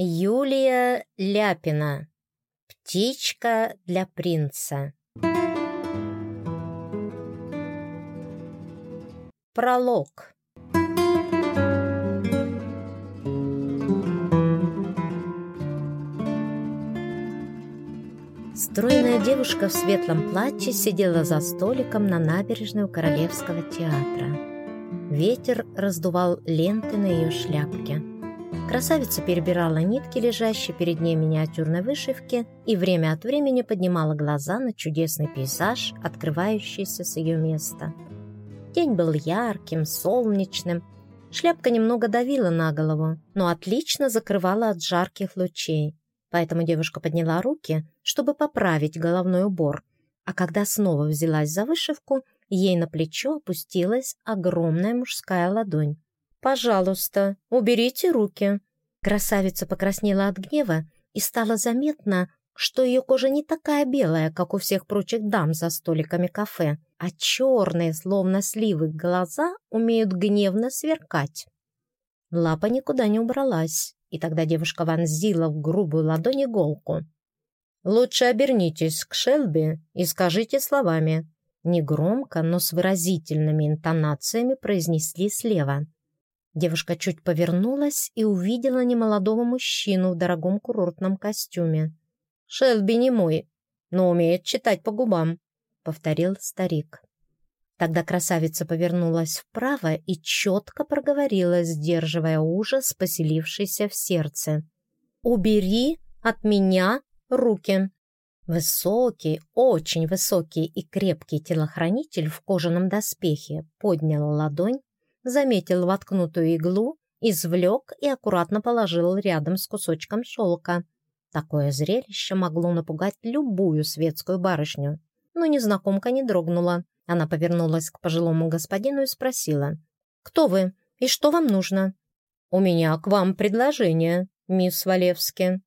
Юлия Ляпина. Птичка для принца. Пролог. Стройная девушка в светлом платье сидела за столиком на набережной у Королевского театра. Ветер раздувал ленты на ее шляпке. Красавица перебирала нитки, лежащие перед ней миниатюрной вышивки, и время от времени поднимала глаза на чудесный пейзаж, открывающийся с ее места. День был ярким, солнечным. Шляпка немного давила на голову, но отлично закрывала от жарких лучей. Поэтому девушка подняла руки, чтобы поправить головной убор, а когда снова взялась за вышивку, ей на плечо опустилась огромная мужская ладонь. «Пожалуйста, уберите руки». Красавица покраснела от гнева, и стало заметно, что ее кожа не такая белая, как у всех прочих дам за столиками кафе, а черные, словно сливы, глаза умеют гневно сверкать. Лапа никуда не убралась, и тогда девушка вонзила в грубую ладонь иголку. «Лучше обернитесь к Шелби и скажите словами». Негромко, но с выразительными интонациями произнесли слева. Девушка чуть повернулась и увидела немолодого мужчину в дорогом курортном костюме. «Шелби не мой, но умеет читать по губам», — повторил старик. Тогда красавица повернулась вправо и четко проговорила, сдерживая ужас, поселившийся в сердце. «Убери от меня руки!» Высокий, очень высокий и крепкий телохранитель в кожаном доспехе поднял ладонь заметил воткнутую иглу, извлек и аккуратно положил рядом с кусочком шелка. Такое зрелище могло напугать любую светскую барышню. Но незнакомка не дрогнула. Она повернулась к пожилому господину и спросила. «Кто вы и что вам нужно?» «У меня к вам предложение, мисс Валевски».